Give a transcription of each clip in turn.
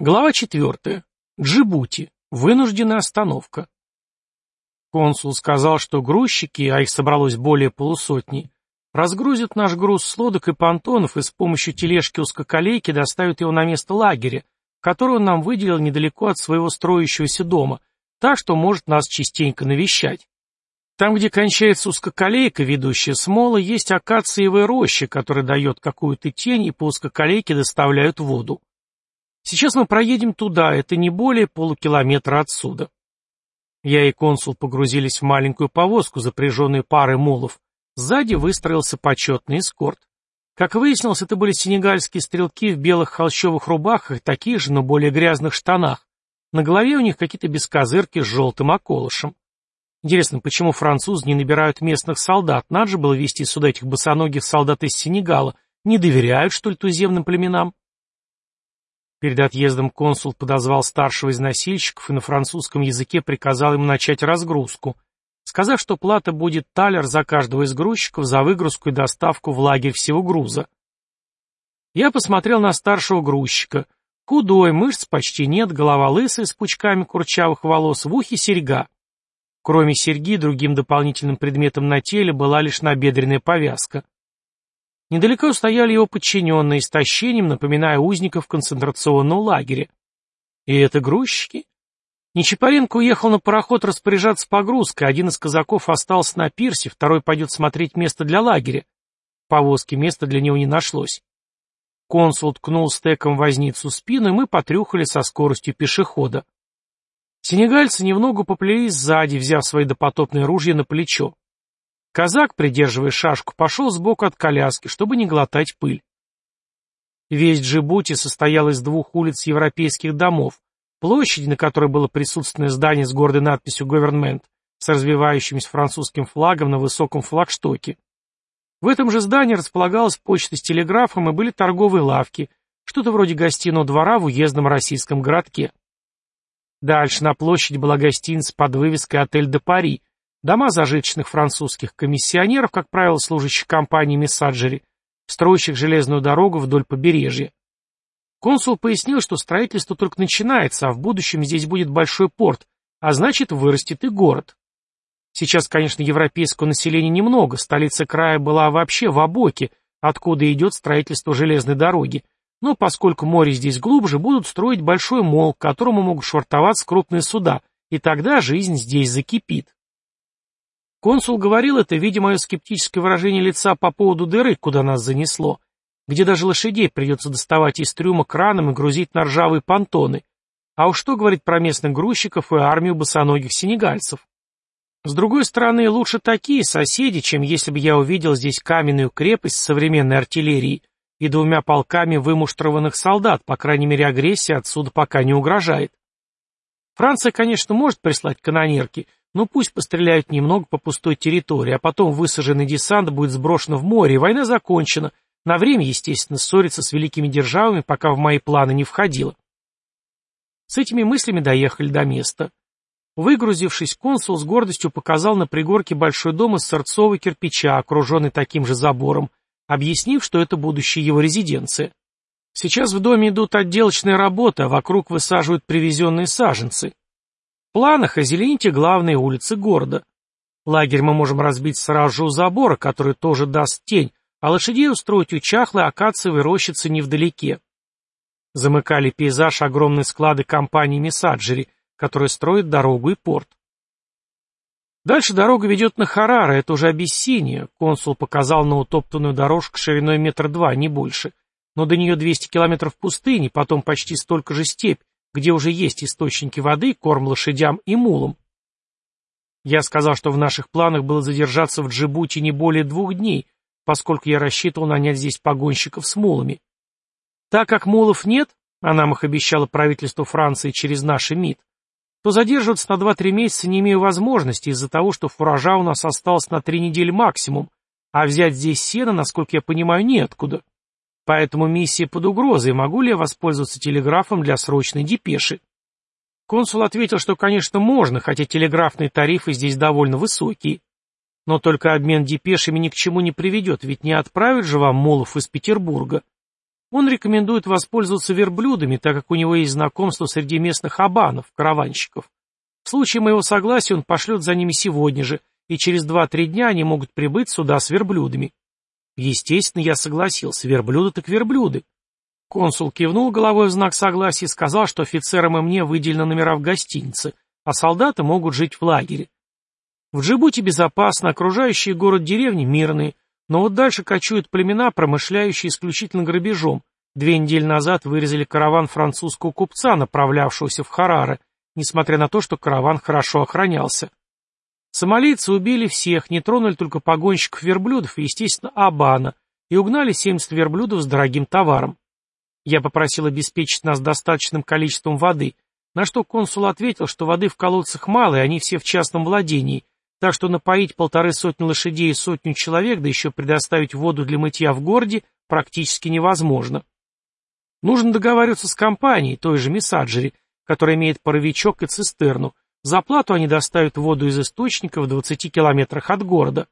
Глава 4. Джибути. Вынужденная остановка. Консул сказал, что грузчики, а их собралось более полусотни, разгрузят наш груз с лодок и понтонов и с помощью тележки узкоколейки доставят его на место лагеря, которое он нам выделил недалеко от своего строящегося дома, так что может нас частенько навещать. Там, где кончается узкоколейка, ведущая с мола, есть акациевая роща, которая дает какую-то тень и по узкоколейке доставляют воду. Сейчас мы проедем туда, это не более полукилометра отсюда. Я и консул погрузились в маленькую повозку, запряженную парой молов. Сзади выстроился почетный эскорт. Как выяснилось, это были сенегальские стрелки в белых холщовых рубахах, таких же, но более грязных штанах. На голове у них какие-то бескозырки с желтым околышем. Интересно, почему французы не набирают местных солдат? Надо же было вести сюда этих босоногих солдат из Сенегала. Не доверяют, что ли, туземным племенам? Перед отъездом консул подозвал старшего из носильщиков и на французском языке приказал ему начать разгрузку, сказав, что плата будет талер за каждого из грузчиков за выгрузку и доставку в лагерь всего груза. Я посмотрел на старшего грузчика. Худой, мышц почти нет, голова лысая с пучками курчавых волос, в ухе серьга. Кроме серьги, другим дополнительным предметом на теле была лишь набедренная повязка. Недалеко стояли его подчиненные, истощением напоминая узников концентрационного лагеря. И это грузчики? Нечапаренко уехал на пароход распоряжаться погрузкой, один из казаков остался на пирсе, второй пойдет смотреть место для лагеря. В повозке места для него не нашлось. Консул ткнул стеком возницу спину, и мы потрюхали со скоростью пешехода. Сенегальцы немного поплелись сзади, взяв свои допотопные ружья на плечо. Казак, придерживая шашку, пошел сбоку от коляски, чтобы не глотать пыль. Весь Джибути состоял из двух улиц европейских домов, площади, на которой было присутственное здание с гордой надписью «Говернмент», с развивающимся французским флагом на высоком флагштоке. В этом же здании располагалась почта с телеграфом и были торговые лавки, что-то вроде гостиного двора в уездном российском городке. Дальше на площади была гостиница под вывеской «Отель де Пари», Дома зажиточных французских комиссионеров, как правило, служащих компании Мессаджери, строящих железную дорогу вдоль побережья. Консул пояснил, что строительство только начинается, а в будущем здесь будет большой порт, а значит вырастет и город. Сейчас, конечно, европейского населения немного, столица края была вообще в Абоке, откуда идет строительство железной дороги, но поскольку море здесь глубже, будут строить большой мол, к которому могут швартоваться крупные суда, и тогда жизнь здесь закипит. Консул говорил это, видя мое скептическое выражение лица по поводу дыры, куда нас занесло, где даже лошадей придется доставать из трюма краном и грузить на ржавые понтоны. А уж что говорить про местных грузчиков и армию босоногих сенегальцев? С другой стороны, лучше такие соседи, чем если бы я увидел здесь каменную крепость с современной артиллерией и двумя полками вымуштрованных солдат, по крайней мере агрессия отсюда пока не угрожает. Франция, конечно, может прислать канонерки, ну пусть постреляют немного по пустой территории, а потом высаженный десант будет сброшен в море, и война закончена. На время, естественно, ссориться с великими державами, пока в мои планы не входило. С этими мыслями доехали до места. Выгрузившись, консул с гордостью показал на пригорке большой дом из сырцового кирпича, окруженный таким же забором, объяснив, что это будущая его резиденция. Сейчас в доме идут отделочные работы, а вокруг высаживают привезенные саженцы планах озелените главные улицы города. Лагерь мы можем разбить сразу у забора, который тоже даст тень, а лошадей устроить у чахлой акациевой рощицы невдалеке. Замыкали пейзаж огромные склады компании Месаджери, которая строит дорогу и порт. Дальше дорога ведет на Харара, это уже Абиссиния, консул показал на утоптанную дорожку шириной метр два, не больше. Но до нее 200 километров пустыни, потом почти столько же степь, где уже есть источники воды, корм лошадям и мулам. Я сказал, что в наших планах было задержаться в Джибути не более двух дней, поскольку я рассчитывал нанять здесь погонщиков с мулами. Так как мулов нет, а нам их обещало правительство Франции через наши МИД, то задерживаться на 2-3 месяца не имею возможности из-за того, что фуража у нас осталось на 3 недели максимум, а взять здесь сено, насколько я понимаю, неоткуда. Поэтому миссия под угрозой, могу ли я воспользоваться телеграфом для срочной депеши? Консул ответил, что, конечно, можно, хотя телеграфные тарифы здесь довольно высокие. Но только обмен депешами ни к чему не приведет, ведь не отправят же вам Молов из Петербурга. Он рекомендует воспользоваться верблюдами, так как у него есть знакомство среди местных абанов, караванщиков. В случае моего согласия он пошлет за ними сегодня же, и через два-три дня они могут прибыть сюда с верблюдами. Естественно, я согласился, верблюды так верблюды. Консул кивнул головой в знак согласия и сказал, что офицерам и мне выделены номера в гостинице, а солдаты могут жить в лагере. В Джибути безопасно, окружающие город деревни мирные, но вот дальше кочуют племена, промышляющие исключительно грабежом. Две недели назад вырезали караван французского купца, направлявшегося в Хараре, несмотря на то, что караван хорошо охранялся. Сомалийцы убили всех, не тронули только погонщиков верблюдов и, естественно, Абана, и угнали 70 верблюдов с дорогим товаром. Я попросил обеспечить нас достаточным количеством воды, на что консул ответил, что воды в колодцах мало, и они все в частном владении, так что напоить полторы сотни лошадей и сотню человек, да еще предоставить воду для мытья в городе, практически невозможно. Нужно договариваться с компанией, той же Мисаджери, которая имеет паровичок и цистерну. За плату они доставят воду из источника в 20 километрах от города.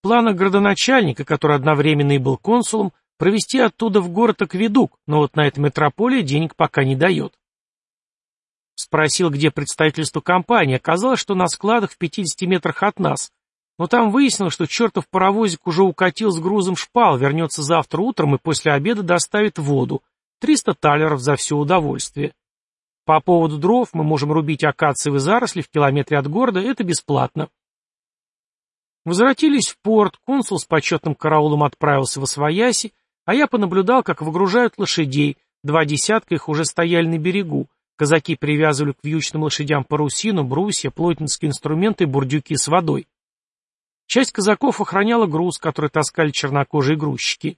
В планах градоначальника, который одновременно и был консулом, провести оттуда в город акведук, но вот на это метрополия денег пока не дает. Спросил, где представительство компании. Оказалось, что на складах в 50 метрах от нас. Но там выяснилось, что чертов паровозик уже укатил с грузом шпал, вернется завтра утром и после обеда доставит воду. 300 талеров за все удовольствие. По поводу дров мы можем рубить акациевые заросли в километре от города, это бесплатно. Возвратились в порт, консул с почетным караулом отправился в Освояси, а я понаблюдал, как выгружают лошадей, два десятка их уже стояли на берегу, Казаки привязывали к вьючным лошадям парусину, брусья, плотницкие инструменты бурдюки с водой. Часть казаков охраняла груз, который таскали чернокожие грузчики.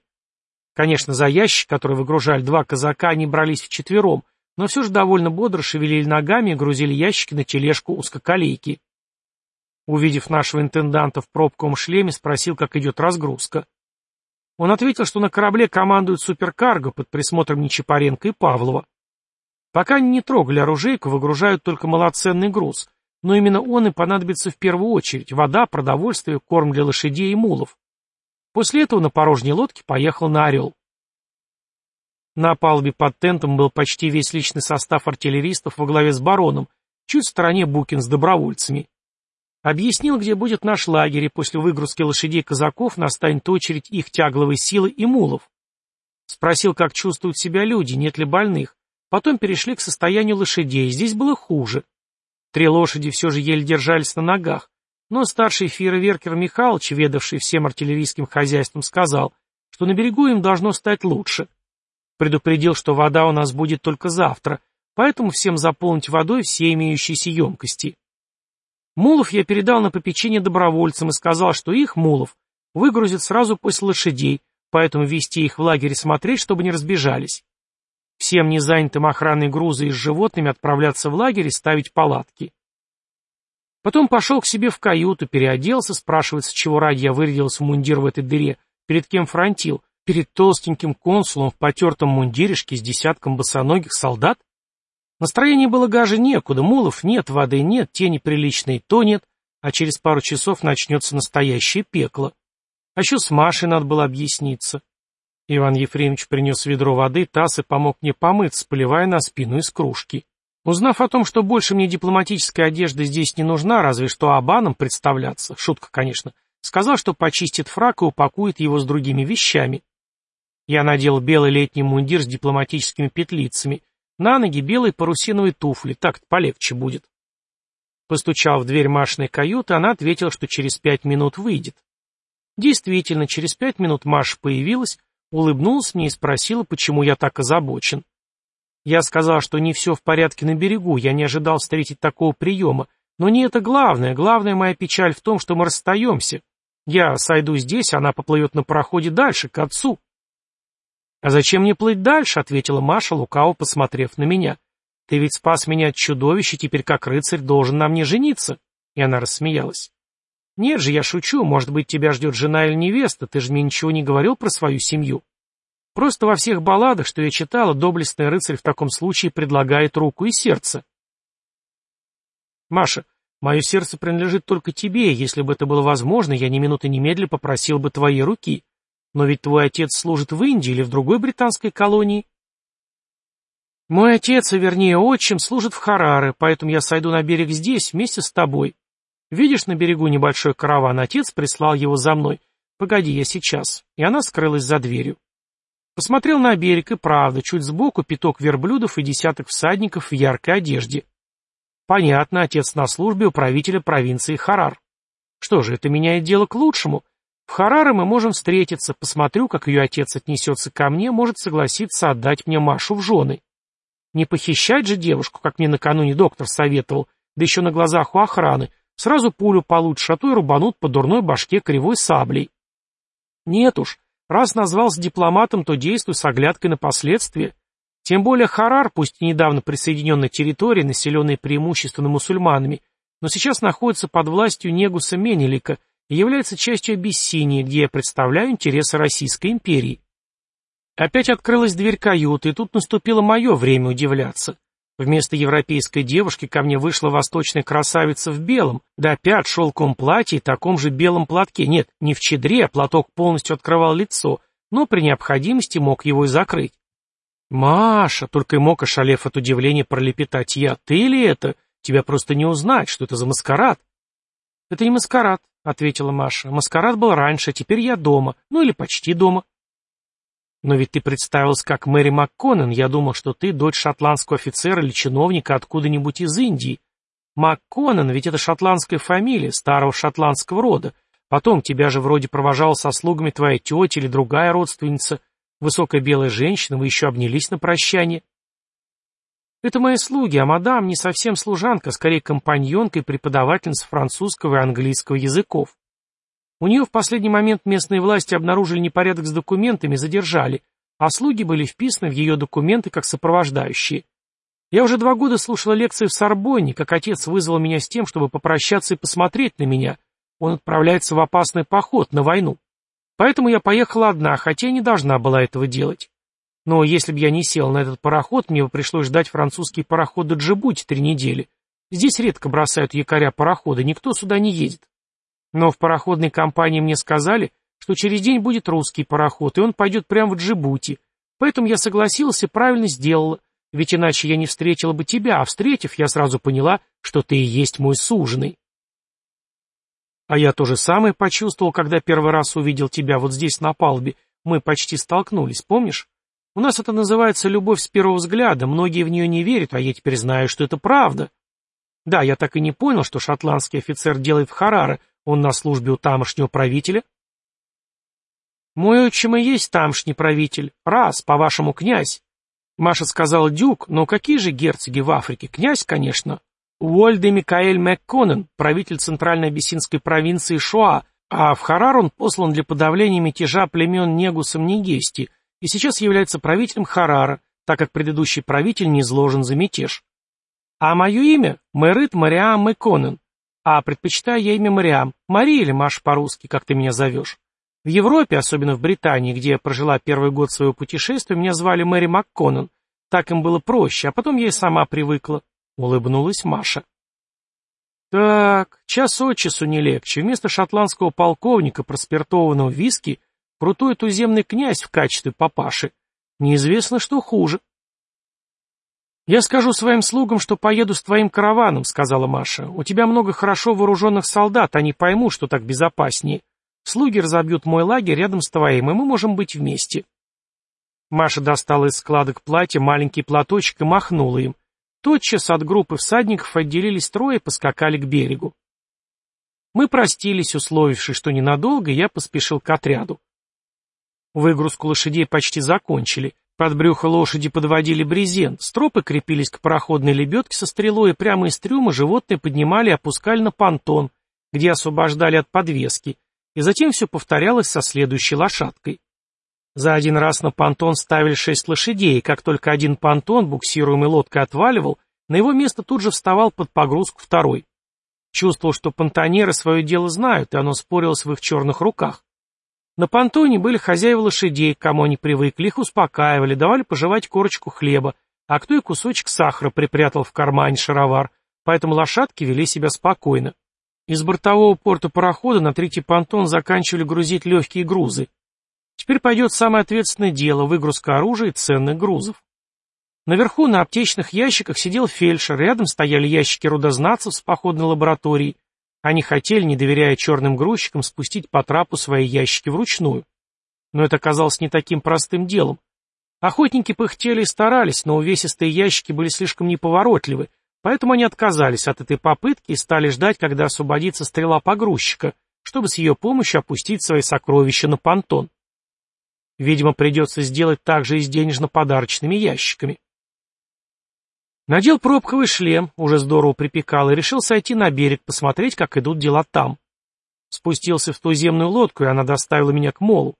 Конечно, за ящик, который выгружали два казака, они брались вчетвером, но все же довольно бодро шевелили ногами и грузили ящики на тележку узкоколейки. Увидев нашего интенданта в пробковом шлеме, спросил, как идет разгрузка. Он ответил, что на корабле командует суперкарго под присмотром Нечапаренко и Павлова. Пока они не трогали оружейку, выгружают только малоценный груз, но именно он и понадобится в первую очередь – вода, продовольствие, корм для лошадей и мулов. После этого на порожней лодке поехал на «Орел». На палубе под тентом был почти весь личный состав артиллеристов во главе с бароном, чуть в стороне Букин с добровольцами. Объяснил, где будет наш лагерь, и после выгрузки лошадей казаков настанет очередь их тягловой силы и мулов. Спросил, как чувствуют себя люди, нет ли больных, Потом перешли к состоянию лошадей, здесь было хуже. Три лошади все же еле держались на ногах, но старший фейерверкер Михайлович, ведавший всем артиллерийским хозяйством, сказал, что на берегу им должно стать лучше. Предупредил, что вода у нас будет только завтра, поэтому всем заполнить водой все имеющиеся емкости. Мулов я передал на попечение добровольцам и сказал, что их, мулов, выгрузят сразу после лошадей, поэтому вести их в лагерь и смотреть, чтобы не разбежались. Всем незанятым охраной груза и с животными отправляться в лагерь и ставить палатки. Потом пошел к себе в каюту, переоделся, спрашивается, чего ради я вырядился в мундир в этой дыре, перед кем фронтил, перед толстеньким консулом в потертом мундиришке с десятком босоногих солдат? Настроение было гаже некуда, мулов нет, воды нет, тени приличной то нет, а через пару часов начнется настоящее пекло. А еще с Машей надо было объясниться. Иван Ефремович принес ведро воды, таз и помог мне помыться, поливая на спину из кружки. Узнав о том, что больше мне дипломатическая одежда здесь не нужна, разве что абаном представляться, шутка, конечно, сказал, что почистит фрак и упакует его с другими вещами. Я надел белый летний мундир с дипломатическими петлицами, на ноги белые парусиновые туфли, так-то полегче будет. Постучал в дверь Машиной каюты, она ответила, что через пять минут выйдет. Действительно, через пять минут Маша появилась, улыбнулась мне и спросила, почему я так озабочен. Я сказал, что не все в порядке на берегу, я не ожидал встретить такого приема, но не это главное, главная моя печаль в том, что мы расстаемся. Я сойду здесь, она поплывет на пароходе дальше, к отцу. «А зачем мне плыть дальше?» — ответила Маша, лукаво посмотрев на меня. «Ты ведь спас меня от чудовища, теперь как рыцарь должен на мне жениться». И она рассмеялась. «Нет же, я шучу, может быть, тебя ждет жена или невеста, ты же мне ничего не говорил про свою семью. Просто во всех балладах, что я читала, доблестный рыцарь в таком случае предлагает руку и сердце». «Маша, мое сердце принадлежит только тебе, если бы это было возможно, я ни минуты немедля попросил бы твоей руки. Но ведь твой отец служит в Индии или в другой британской колонии. Мой отец, а вернее отчим, служит в Хараре, поэтому я сойду на берег здесь вместе с тобой. Видишь на берегу небольшой караван, отец прислал его за мной. Погоди, я сейчас. И она скрылась за дверью. Посмотрел на берег, и правда, чуть сбоку пяток верблюдов и десяток всадников в яркой одежде. Понятно, отец на службе у правителя провинции Харар. Что же, это меняет дело к лучшему. В Хараре мы можем встретиться, посмотрю, как ее отец отнесется ко мне, может согласиться отдать мне Машу в жены. Не похищать же девушку, как мне накануне доктор советовал, да еще на глазах у охраны, сразу пулю получишь, а то и рубанут по дурной башке кривой саблей. Нет уж, Раз назвался дипломатом, то действуй с оглядкой на последствия. Тем более Харар, пусть и недавно присоединенная территория, населенная преимущественно мусульманами, но сейчас находится под властью Негуса Менелика и является частью Абиссинии, где я представляю интересы Российской империи. Опять открылась дверь каюты, и тут наступило мое время удивляться. Вместо европейской девушки ко мне вышла восточная красавица в белом, да опять шелковом платье и таком же белом платке. Нет, не в чедре, а платок полностью открывал лицо, но при необходимости мог его и закрыть. «Маша!» — только и мог, ошалев от удивления, пролепетать я. «Ты ли это? Тебя просто не узнать, что это за маскарад?» «Это не маскарад», — ответила Маша. «Маскарад был раньше, теперь я дома. Ну или почти дома». Но ведь ты представился как Мэри МакКоннен, я думал, что ты дочь шотландского офицера или чиновника откуда-нибудь из Индии. МакКоннен, ведь это шотландская фамилия, старого шотландского рода. Потом тебя же вроде провожала со слугами твоя тетя или другая родственница. Высокая белая женщина, вы еще обнялись на прощание. Это мои слуги, а мадам не совсем служанка, скорее компаньонка и преподавательница французского и английского языков. У нее в последний момент местные власти обнаружили непорядок с документами задержали, а слуги были вписаны в ее документы как сопровождающие. Я уже два года слушала лекции в Сорбонне, как отец вызвал меня с тем, чтобы попрощаться и посмотреть на меня. Он отправляется в опасный поход, на войну. Поэтому я поехала одна, хотя не должна была этого делать. Но если бы я не сел на этот пароход, мне бы пришлось ждать французский пароход до Джибути три недели. Здесь редко бросают якоря парохода, никто сюда не едет. Но в пароходной компании мне сказали, что через день будет русский пароход, и он пойдет прямо в Джибути. Поэтому я согласился и правильно сделала, ведь иначе я не встретила бы тебя, а встретив, я сразу поняла, что ты и есть мой суженый. А я то же самое почувствовал, когда первый раз увидел тебя вот здесь на палубе. Мы почти столкнулись, помнишь? У нас это называется любовь с первого взгляда, многие в нее не верят, а я теперь знаю, что это правда. Да, я так и не понял, что шотландский офицер делает в Хараре, он на службе у тамошнего правителя? Мой отчим и есть тамошний правитель. Раз, по-вашему, князь. Маша сказала дюк, но какие же герцоги в Африке? Князь, конечно. Уольде Микаэль МакКоннен, правитель центральной абиссинской провинции Шоа, а в Харар он послан для подавления мятежа племен Негусом Негести и сейчас является правителем Харара, так как предыдущий правитель не изложен за мятеж. А мое имя — Мэрит Мариам Мэконен, а предпочитаю я имя Мариам, Мария или Маша по-русски, как ты меня зовешь. В Европе, особенно в Британии, где я прожила первый год своего путешествия, меня звали Мэри МакКоннен. Так им было проще, а потом я и сама привыкла. Улыбнулась Маша. Так, час от часу не легче. Вместо шотландского полковника, проспиртованного виски, крутой туземный князь в качестве папаши. Неизвестно, что хуже. «Я скажу своим слугам, что поеду с твоим караваном», — сказала Маша. «У тебя много хорошо вооруженных солдат, они поймут, что так безопаснее. Слуги разобьют мой лагерь рядом с твоим, и мы можем быть вместе». Маша достала из складок платья маленький платочек и махнула им. Тотчас от группы всадников отделились трое и поскакали к берегу. Мы простились, условившись, что ненадолго, я поспешил к отряду. Выгрузку лошадей почти закончили. Под брюхо лошади подводили брезент, стропы крепились к пароходной лебедке со стрелой, и прямо из трюма животные поднимали и опускали на понтон, где освобождали от подвески, и затем все повторялось со следующей лошадкой. За один раз на понтон ставили шесть лошадей, и как только один понтон, буксируемый лодкой, отваливал, на его место тут же вставал под погрузку второй. Чувствовал, что понтонеры свое дело знают, и оно спорилось в их черных руках. На понтоне были хозяева лошадей, к кому они привыкли, их успокаивали, давали пожевать корочку хлеба, а кто и кусочек сахара припрятал в кармане шаровар, поэтому лошадки вели себя спокойно. Из бортового порта парохода на третий понтон заканчивали грузить легкие грузы. Теперь пойдет самое ответственное дело – выгрузка оружия и ценных грузов. Наверху на аптечных ящиках сидел фельдшер, рядом стояли ящики рудознатцев с походной лабораторией. Они хотели, не доверяя черным грузчикам, спустить по трапу свои ящики вручную. Но это оказалось не таким простым делом. Охотники пыхтели и старались, но увесистые ящики были слишком неповоротливы, поэтому они отказались от этой попытки и стали ждать, когда освободится стрела погрузчика, чтобы с ее помощью опустить свои сокровища на понтон. Видимо, придется сделать так же и с денежно-подарочными ящиками. Надел пробковый шлем, уже здорово припекал, и решил сойти на берег, посмотреть, как идут дела там. Спустился в туземную лодку, и она доставила меня к молу.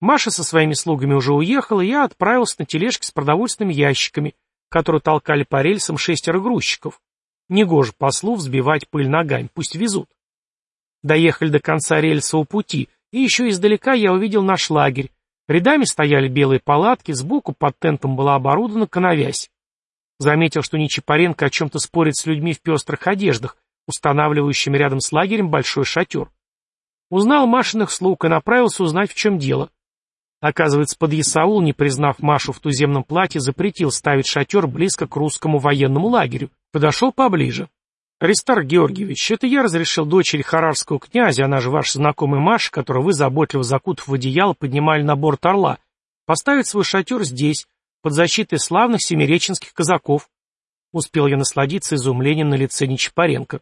Маша со своими слугами уже уехала, и я отправился на тележке с продовольственными ящиками, которые толкали по рельсам шестеро грузчиков. Негоже послу взбивать пыль ногами, пусть везут. Доехали до конца рельсового пути, и еще издалека я увидел наш лагерь. Рядами стояли белые палатки, сбоку под тентом была оборудована коновязь. Заметил, что Нечипаренко о чем-то спорит с людьми в пестрых одеждах, устанавливающими рядом с лагерем большой шатер. Узнал Машиных слуг и направился узнать, в чем дело. Оказывается, подъясаул, не признав Машу в туземном платье, запретил ставить шатер близко к русскому военному лагерю. Подошел поближе. «Аристар Георгиевич, это я разрешил дочери харарского князя, она же ваша знакомая Маша, которую вы, заботливо закутав в одеяло, поднимали на борт орла, поставить свой шатер здесь, под защитой славных семиреченских казаков». Успел я насладиться изумлением на лице Нечапаренко.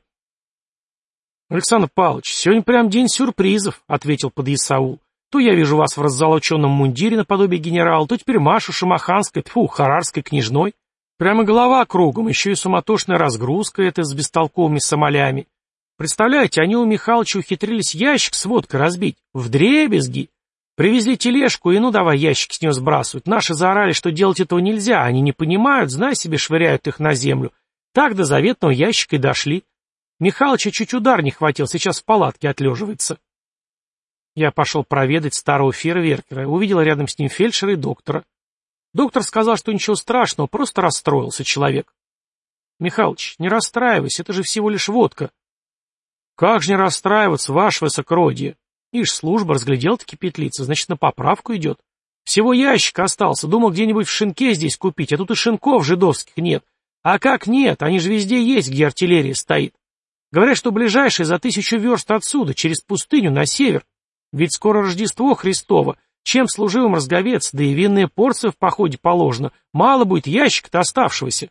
«Александр Павлович, сегодня прям день сюрпризов», — ответил подъясаул. То я вижу вас в раззолоченном мундире наподобие генерала, то теперь Машу Шамаханской, тьфу, Харарской княжной. Прямо голова кругом, еще и суматошная разгрузка эта с бестолковыми сомолями. Представляете, они у Михалыча ухитрились ящик с водкой разбить. В дребезги. Привезли тележку, и ну давай ящик с нее сбрасывать. Наши заорали, что делать этого нельзя. Они не понимают, знай себе, швыряют их на землю. Так до заветного ящика и дошли. Михалыча чуть удар не хватил, сейчас в палатке отлеживается. Я пошел проведать старого фейерверкера, увидел рядом с ним фельдшера и доктора. Доктор сказал, что ничего страшного, просто расстроился человек. Михалыч, не расстраивайся, это же всего лишь водка. Как же не расстраиваться, ваше высокородие? Ишь, служба разглядел-таки петлица, значит, на поправку идет. Всего ящик остался, думал где-нибудь в шинке здесь купить, а тут и шинков жидовских нет. А как нет, они же везде есть, где артиллерия стоит. Говорят, что ближайшие за тысячу верст отсюда, через пустыню, на север. Ведь скоро Рождество Христово. Чем служивым разговец, да и винная порция в походе положена. Мало будет ящика-то оставшегося.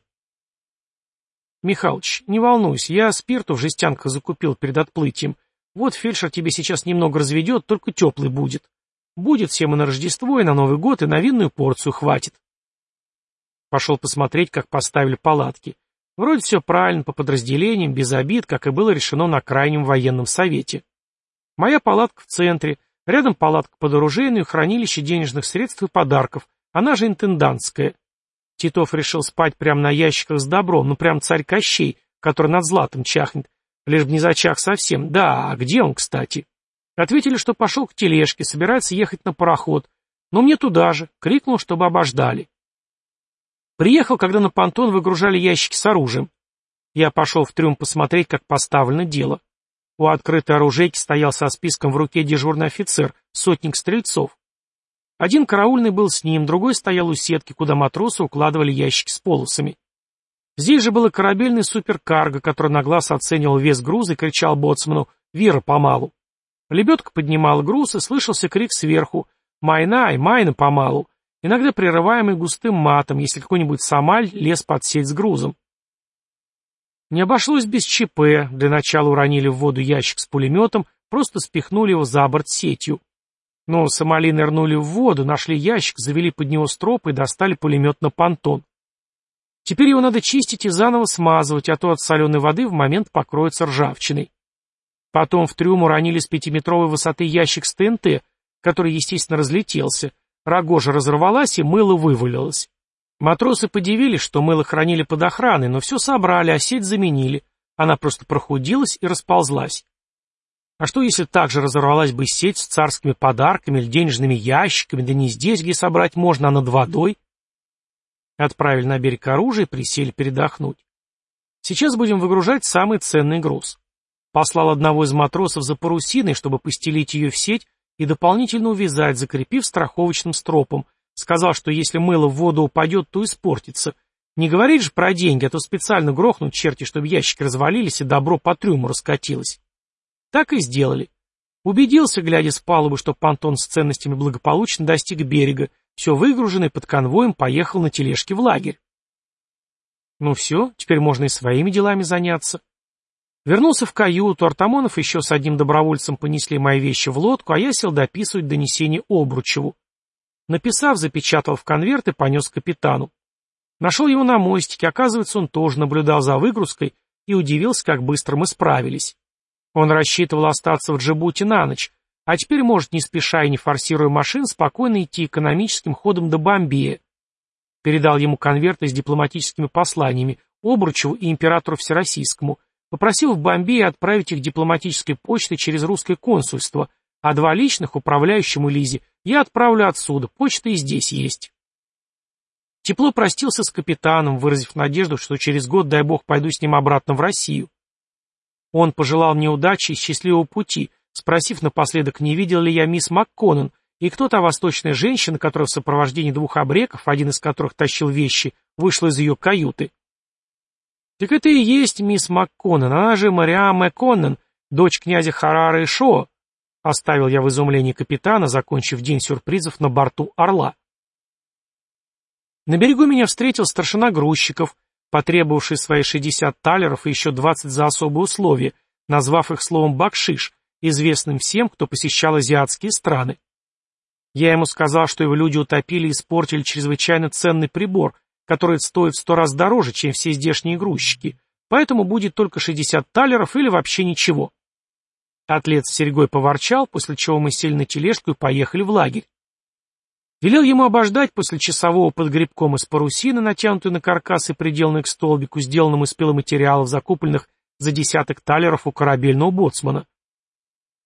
Михалыч, не волнуйся, я спирту в жестянках закупил перед отплытием. Вот фельдшер тебе сейчас немного разведет, только теплый будет. Будет всем и на Рождество, и на Новый год, и на винную порцию хватит. Пошел посмотреть, как поставили палатки. Вроде все правильно, по подразделениям, без обид, как и было решено на крайнем военном совете. Моя палатка в центре, рядом палатка под оружейную, хранилище денежных средств и подарков, она же интендантская. Титов решил спать прямо на ящиках с добром, ну прям царь Кощей, который над златом чахнет. Лишь бы не зачах совсем. Да, а где он, кстати? Ответили, что пошел к тележке, собирается ехать на пароход. Но мне туда же. Крикнул, чтобы обождали. Приехал, когда на понтон выгружали ящики с оружием. Я пошел в трюм посмотреть, как поставлено дело. У открытой оружейки стоял со списком в руке дежурный офицер, сотник стрельцов. Один караульный был с ним, другой стоял у сетки, куда матросы укладывали ящики с полосами. Здесь же был и корабельный суперкарго, который на глаз оценивал вес груза и кричал боцману «Вера помалу». Лебедка поднимала груз, и слышался крик сверху «Майнай, майна помалу», иногда прерываемый густым матом, если какой-нибудь самаль лез под сеть с грузом. Не обошлось без ЧП, для начала уронили в воду ящик с пулеметом, просто спихнули его за борт сетью. Но Сомали нырнули в воду, нашли ящик, завели под него строп и достали пулемет на понтон. Теперь его надо чистить и заново смазывать, а то от соленой воды в момент покроется ржавчиной. Потом в трюм уронили с пятиметровой высоты ящик с ТНТ, который, естественно, разлетелся. Рогожа разорвалась и мыло вывалилось. Матросы подивились, что мыло хранили под охраной, но все собрали, а сеть заменили. Она просто прохудилась и расползлась. А что, если также разорвалась бы сеть с царскими подарками или денежными ящиками, да не здесь, где собрать можно, а над водой? Отправили на берег оружие присели передохнуть. Сейчас будем выгружать самый ценный груз. Послал одного из матросов за парусиной, чтобы постелить ее в сеть и дополнительно увязать, закрепив страховочным стропом. Сказал, что если мыло в воду упадет, то испортится. Не говорить же про деньги, а то специально грохнут черти, чтобы ящики развалились и добро по трюму раскатилось. Так и сделали. Убедился, глядя с палубы, что понтон с ценностями благополучно достиг берега, все выгружено под конвоем поехал на тележке в лагерь. Ну все, теперь можно и своими делами заняться. Вернулся в каюту, Артамонов еще с одним добровольцем понесли мои вещи в лодку, а я сел дописывать донесение Обручеву. Написав, запечатал в конверт и понес капитану. Нашел его на мостике, оказывается, он тоже наблюдал за выгрузкой и удивился, как быстро мы справились. Он рассчитывал остаться в Джибути на ночь, а теперь может, не спеша и не форсируя машин, спокойно идти экономическим ходом до Бомбея. Передал ему конверты с дипломатическими посланиями Обручеву и императору Всероссийскому, Попросил в Бомбее отправить их дипломатической почтой через русское консульство, а два личных управляющему Лизе я отправлю отсюда, почта и здесь есть. Тепло простился с капитаном, выразив надежду, что через год, дай бог, пойду с ним обратно в Россию. Он пожелал мне удачи и счастливого пути, спросив напоследок, не видел ли я мисс МакКоннен, и кто та восточная женщина, которая в сопровождении двух обреков, один из которых тащил вещи, вышла из ее каюты. «Так это и есть мисс МакКоннен, она же Мариам МакКоннен, дочь князя Харары и Шо», — оставил я в изумлении капитана, закончив день сюрпризов на борту «Орла». На берегу меня встретил старшина грузчиков, потребовавший свои 60 талеров и еще 20 за особые условия, назвав их словом «бакшиш», известным всем, кто посещал азиатские страны. Я ему сказал, что его люди утопили и испортили чрезвычайно ценный прибор, который стоит в сто раз дороже, чем все здешние грузчики, поэтому будет только 60 талеров или вообще ничего. Атлет с серьгой поворчал, после чего мы сели на тележку и поехали в лагерь. Велел ему обождать после часового под грибком из парусины, натянутой на каркас и приделанной к столбику, сделанному из пиломатериалов, закупленных за десяток талеров у корабельного боцмана.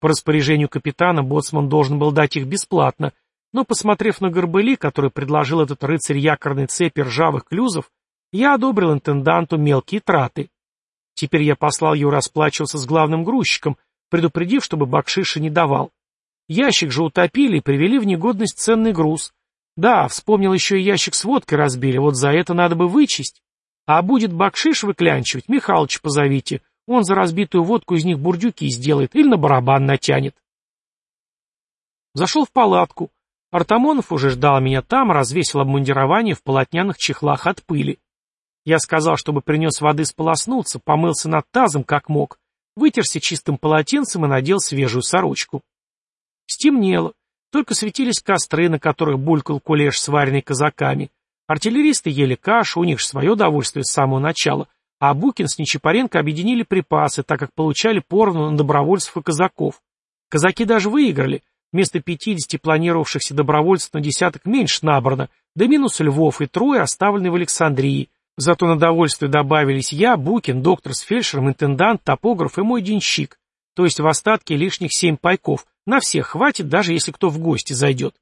По распоряжению капитана боцман должен был дать их бесплатно, но, посмотрев на горбыли, который предложил этот рыцарь якорной цепи ржавых клюзов, я одобрил интенданту мелкие траты. Теперь я послал его расплачиваться с главным грузчиком, предупредив, чтобы бакшиша не давал. Ящик же утопили и привели в негодность ценный груз. Да, вспомнил еще и ящик с водкой разбили, вот за это надо бы вычесть. А будет бакшиш выклянчивать, Михалыч позовите, он за разбитую водку из них бурдюки сделает или на барабан натянет. Зашел в палатку, Артамонов уже ждал меня там, развесил обмундирование в полотняных чехлах от пыли. Я сказал, чтобы принес воды сполоснуться, помылся над тазом как мог, вытерся чистым полотенцем и надел свежую сорочку. Стемнело, только светились костры, на которых булькал кулеш, сваренный казаками. Артиллеристы ели кашу, у них же свое удовольствие с самого начала, а Букин с Нечапаренко объединили припасы, так как получали поровну на добровольцев и казаков. Казаки даже выиграли, Вместо 50 планировавшихся добровольцев на десяток меньше набрано, да минус Львов и трое оставлены в Александрии. Зато на довольствие добавились я, Букин, доктор с фельдшером, интендант, топограф и мой денщик. То есть в остатке лишних семь пайков. На всех хватит, даже если кто в гости зайдет.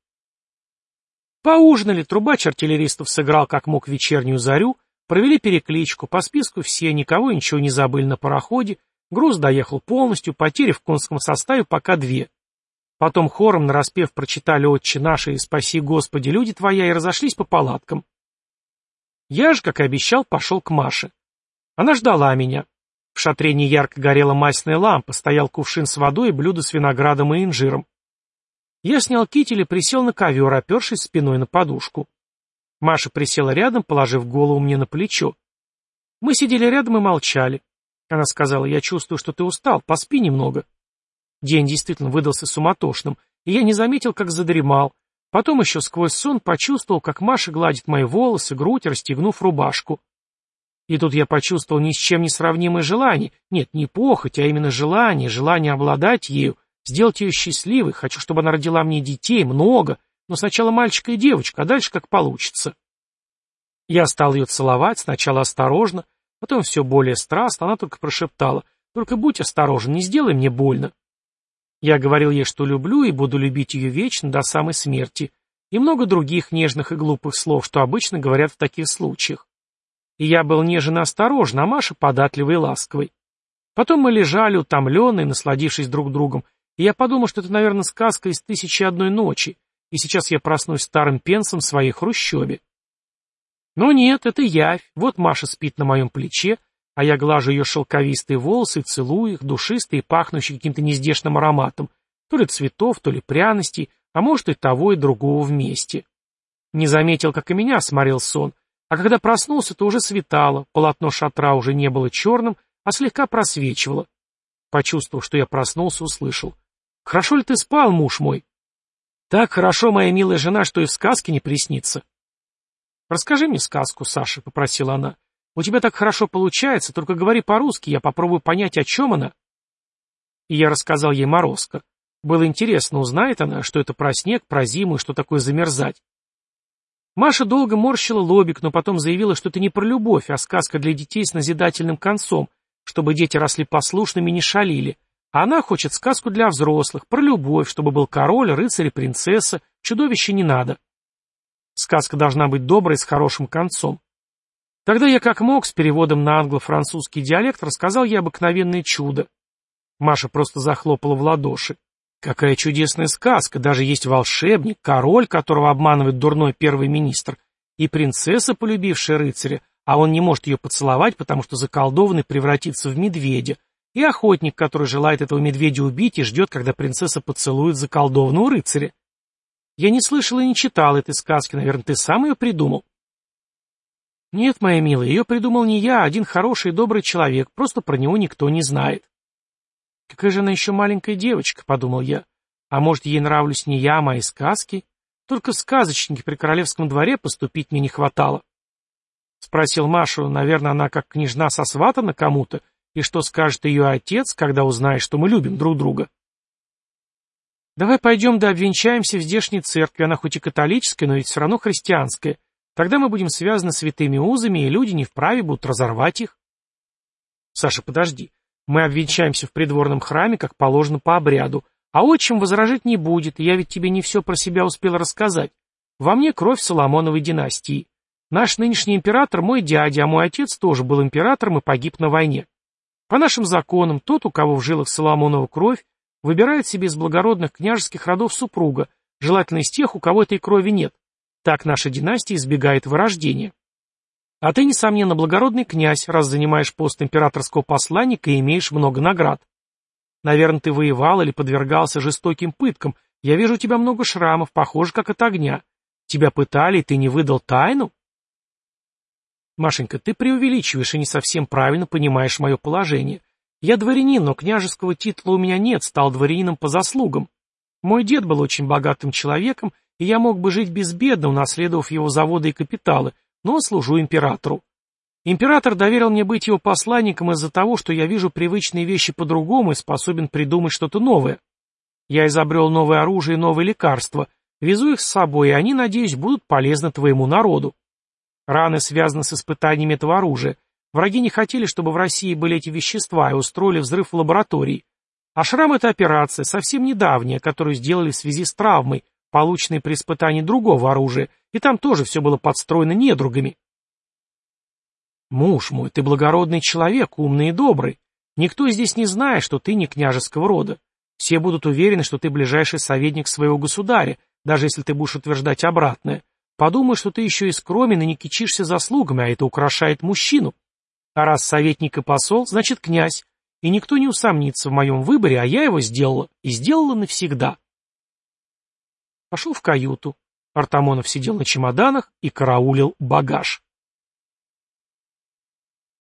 Поужинали, трубач артиллеристов сыграл как мог вечернюю зарю, провели перекличку, по списку все, никого ничего не забыли на пароходе, груз доехал полностью, потери в конском составе пока две. Потом хором нараспев прочитали «Отче наши» и «Спаси Господи, люди твоя» и разошлись по палаткам. Я же, как и обещал, пошел к Маше. Она ждала меня. В шатре неярко горела масляная лампа, стоял кувшин с водой и блюдо с виноградом и инжиром. Я снял китель и присел на ковер, опершись спиной на подушку. Маша присела рядом, положив голову мне на плечо. Мы сидели рядом и молчали. Она сказала, я чувствую, что ты устал, поспи немного. День действительно выдался суматошным, и я не заметил, как задремал. Потом еще сквозь сон почувствовал, как Маша гладит мои волосы, грудь, расстегнув рубашку. И тут я почувствовал ни с чем не сравнимое желание. Нет, не похоть, а именно желание, желание обладать ею, сделать ее счастливой. Хочу, чтобы она родила мне детей, много, но сначала мальчика и девочка, а дальше как получится. Я стал ее целовать, сначала осторожно, потом все более страстно, она только прошептала. Только будь осторожен, не сделай мне больно. Я говорил ей, что люблю и буду любить ее вечно до самой смерти, и много других нежных и глупых слов, что обычно говорят в таких случаях. И я был нежен и осторожен, а Маша податливой и ласковой. Потом мы лежали, утомленные, насладившись друг другом, и я подумал, что это, наверное, сказка из «Тысячи одной ночи», и сейчас я проснусь старым пенсом в своей хрущебе. Но нет, это явь. Вот Маша спит на моем плече, а я глажу ее шелковистые волосы, целую их, душистые, пахнущие каким-то нездешным ароматом, то ли цветов, то ли пряностей, а может и того, и другого вместе. Не заметил, как и меня сморил сон, а когда проснулся, то уже светало, полотно шатра уже не было черным, а слегка просвечивало. Почувствовав, что я проснулся, услышал. «Хорошо ли ты спал, муж мой?» «Так хорошо, моя милая жена, что и в сказке не приснится». «Расскажи мне сказку, Саша», — попросила она. «У тебя так хорошо получается, только говори по-русски, я попробую понять, о чем она». И я рассказал ей Морозко. Было интересно, узнает она, что это про снег, про зиму и что такое замерзать. Маша долго морщила лобик, но потом заявила, что это не про любовь, а сказка для детей с назидательным концом, чтобы дети росли послушными и не шалили. Она хочет сказку для взрослых, про любовь, чтобы был король, рыцарь и принцесса, чудовище не надо. Сказка должна быть доброй, с хорошим концом. Тогда я как мог, с переводом на англо-французский диалект, рассказал ей обыкновенное чудо. Маша просто захлопала в ладоши. Какая чудесная сказка, даже есть волшебник, король, которого обманывает дурной первый министр, и принцесса, полюбившая рыцаря, а он не может ее поцеловать, потому что заколдованный превратится в медведя, и охотник, который желает этого медведя убить и ждет, когда принцесса поцелует заколдованного рыцаря. Я не слышал и не читал этой сказки, наверное, ты сам ее придумал. Нет, моя милая, ее придумал не я, а один хороший и добрый человек, просто про него никто не знает. Какая же она еще маленькая девочка, подумал я. А может, ей нравлюсь не я, а мои сказки? Только сказочники при королевском дворе поступить мне не хватало. Спросил Машу, наверное, она как княжна сосватана кому-то, и что скажет ее отец, когда узнает, что мы любим друг друга. Давай пойдем да обвенчаемся в здешней церкви, она хоть и католическая, но ведь все равно христианская. Тогда мы будем связаны святыми узами, и люди не вправе будут разорвать их. Саша, подожди. Мы обвенчаемся в придворном храме, как положено по обряду. А отчим возражать не будет, я ведь тебе не все про себя успел рассказать. Во мне кровь Соломоновой династии. Наш нынешний император мой дядя, а мой отец тоже был императором и погиб на войне. По нашим законам, тот, у кого в жилах Соломонова кровь, выбирает себе из благородных княжеских родов супруга, желательно из тех, у кого этой крови нет. Так наша династия избегает вырождения. А ты, несомненно, благородный князь, раз занимаешь пост императорского посланника и имеешь много наград. Наверное, ты воевал или подвергался жестоким пыткам. Я вижу у тебя много шрамов, похоже, как от огня. Тебя пытали, и ты не выдал тайну? Машенька, ты преувеличиваешь и не совсем правильно понимаешь мое положение. Я дворянин, но княжеского титула у меня нет, стал дворянином по заслугам. Мой дед был очень богатым человеком, и я мог бы жить безбедно, унаследовав его заводы и капиталы, но служу императору. Император доверил мне быть его посланником из-за того, что я вижу привычные вещи по-другому и способен придумать что-то новое. Я изобрел новое оружие и новые лекарства, везу их с собой, и они, надеюсь, будут полезны твоему народу. Раны связаны с испытаниями этого оружия. Враги не хотели, чтобы в России были эти вещества и устроили взрыв в лаборатории. А шрам — это операция, совсем недавняя, которую сделали в связи с травмой, полученной при испытании другого оружия, и там тоже все было подстроено недругами. Муж мой, ты благородный человек, умный и добрый. Никто здесь не знает, что ты не княжеского рода. Все будут уверены, что ты ближайший советник своего государя, даже если ты будешь утверждать обратное. Подумай, что ты еще и скромен и не кичишься заслугами, а это украшает мужчину. А раз советник и посол, значит князь. И никто не усомнится в моем выборе, а я его сделала, и сделала навсегда. Пошел в каюту. Артамонов сидел на чемоданах и караулил багаж.